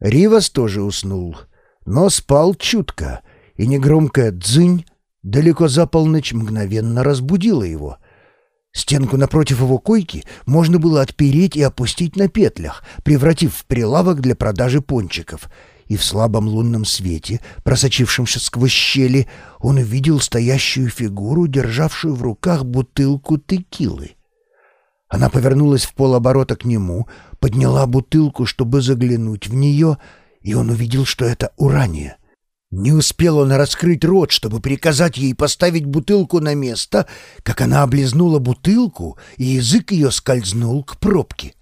Ривас тоже уснул, но спал чутко, и негромкая «дзынь» далеко за полночь мгновенно разбудила его. Стенку напротив его койки можно было отпереть и опустить на петлях, превратив в прилавок для продажи пончиков — и в слабом лунном свете, просочившемся сквозь щели, он увидел стоящую фигуру, державшую в руках бутылку текилы. Она повернулась в полоборота к нему, подняла бутылку, чтобы заглянуть в нее, и он увидел, что это урания. Не успел он раскрыть рот, чтобы приказать ей поставить бутылку на место, как она облизнула бутылку, и язык ее скользнул к пробке.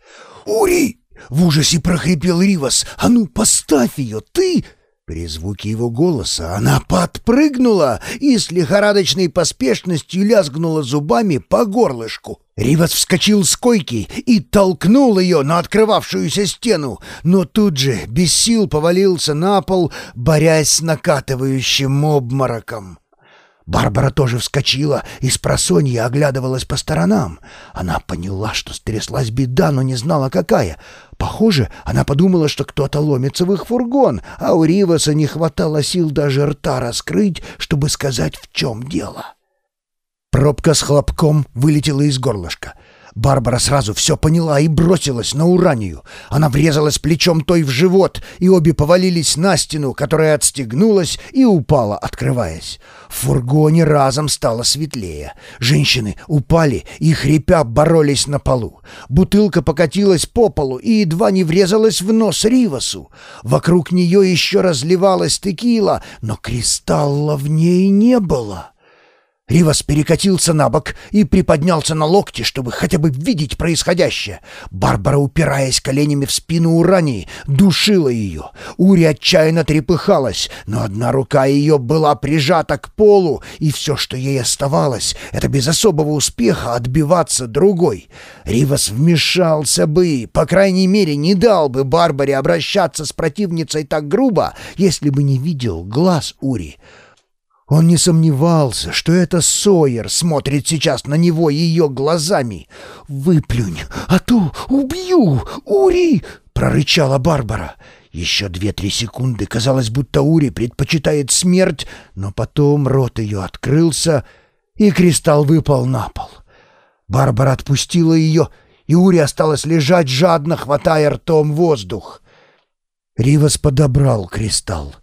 «Ури!» В ужасе прохрипел Ривас. «А ну, поставь ее, ты!» При звуке его голоса она подпрыгнула и с лихорадочной поспешностью лязгнула зубами по горлышку. Ривас вскочил с койки и толкнул ее на открывавшуюся стену, но тут же без сил повалился на пол, борясь с накатывающим обмороком. Барбара тоже вскочила и с просонья оглядывалась по сторонам. Она поняла, что стряслась беда, но не знала, какая. Похоже, она подумала, что кто-то ломится в их фургон, а у Риваса не хватало сил даже рта раскрыть, чтобы сказать, в чем дело. Пробка с хлопком вылетела из горлышка — Барбара сразу все поняла и бросилась на Уранию. Она врезалась плечом той в живот, и обе повалились на стену, которая отстегнулась и упала, открываясь. В фургоне разом стало светлее. Женщины упали и, хрипя, боролись на полу. Бутылка покатилась по полу и едва не врезалась в нос Ривасу. Вокруг нее еще разливалась текила, но кристалла в ней не было. Ривас перекатился на бок и приподнялся на локти, чтобы хотя бы видеть происходящее. Барбара, упираясь коленями в спину Урании, душила ее. Ури отчаянно трепыхалась, но одна рука ее была прижата к полу, и все, что ей оставалось, это без особого успеха отбиваться другой. Ривас вмешался бы, по крайней мере, не дал бы Барбаре обращаться с противницей так грубо, если бы не видел глаз Ури. Он не сомневался, что это Сойер смотрит сейчас на него ее глазами. «Выплюнь, а то убью! Ури!» — прорычала Барбара. Еще две-три секунды казалось, будто Ури предпочитает смерть, но потом рот ее открылся, и кристалл выпал на пол. Барбара отпустила ее, и Ури осталась лежать, жадно хватая ртом воздух. Ривас подобрал кристалл.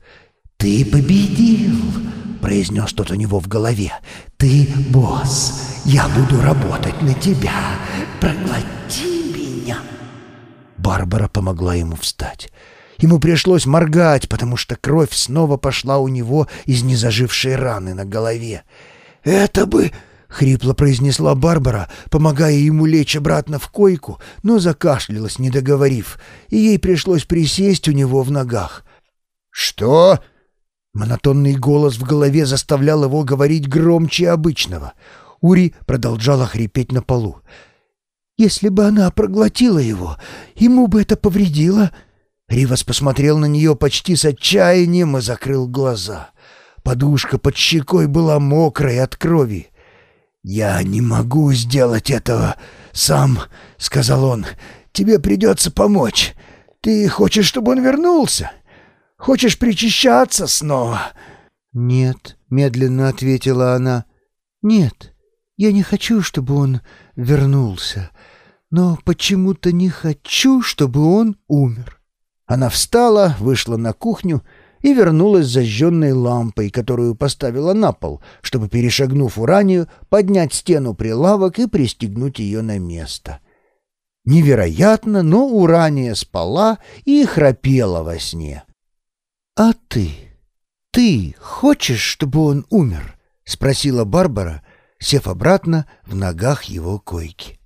«Ты победил!» Произнес тот у него в голове. «Ты босс, я буду работать на тебя. Проглоти меня!» Барбара помогла ему встать. Ему пришлось моргать, потому что кровь снова пошла у него из незажившей раны на голове. «Это бы...» — хрипло произнесла Барбара, помогая ему лечь обратно в койку, но закашлялась, не договорив, и ей пришлось присесть у него в ногах. «Что?» Монотонный голос в голове заставлял его говорить громче обычного. Ури продолжала хрипеть на полу. «Если бы она проглотила его, ему бы это повредило». Ривас посмотрел на нее почти с отчаянием и закрыл глаза. Подушка под щекой была мокрой от крови. «Я не могу сделать этого сам», — сказал он. «Тебе придется помочь. Ты хочешь, чтобы он вернулся?» Хочешь причащаться снова?» «Нет», — медленно ответила она. «Нет, я не хочу, чтобы он вернулся, но почему-то не хочу, чтобы он умер». Она встала, вышла на кухню и вернулась с зажженной лампой, которую поставила на пол, чтобы, перешагнув уранию, поднять стену прилавок и пристегнуть ее на место. Невероятно, но урания спала и храпела во сне. «А ты? Ты хочешь, чтобы он умер?» — спросила Барбара, сев обратно в ногах его койки.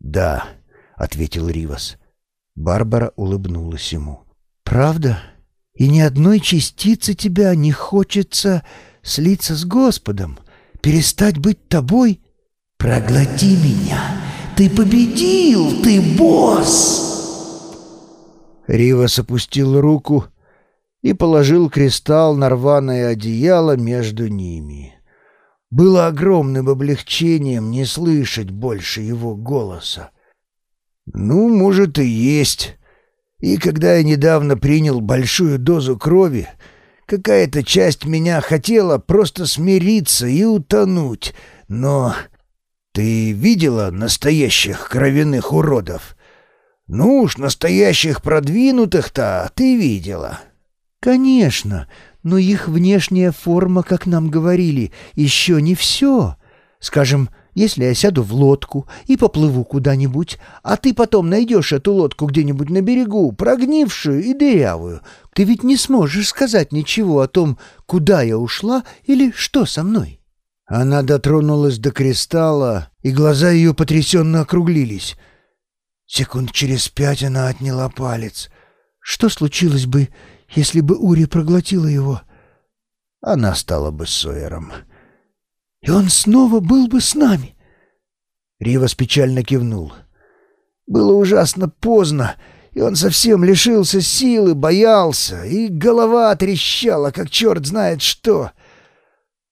«Да», — ответил Ривас. Барбара улыбнулась ему. «Правда? И ни одной частицы тебя не хочется слиться с Господом, перестать быть тобой? Проглоти меня! Ты победил! Ты босс!» Ривас опустил руку и положил кристалл на рваное одеяло между ними. Было огромным облегчением не слышать больше его голоса. «Ну, может, и есть. И когда я недавно принял большую дозу крови, какая-то часть меня хотела просто смириться и утонуть. Но ты видела настоящих кровяных уродов? Ну уж, настоящих продвинутых-то ты видела. Конечно, но их внешняя форма, как нам говорили, еще не все. Скажем, если я сяду в лодку и поплыву куда-нибудь, а ты потом найдешь эту лодку где-нибудь на берегу, прогнившую и дырявую, ты ведь не сможешь сказать ничего о том, куда я ушла или что со мной». Она дотронулась до кристалла, и глаза ее потрясенно округлились. Секунд через пять она отняла палец. «Что случилось бы, если бы Ури проглотила его?» Она стала бы Сойером. И он снова был бы с нами. Ривас печально кивнул. Было ужасно поздно, и он совсем лишился силы, боялся, и голова трещала, как черт знает что —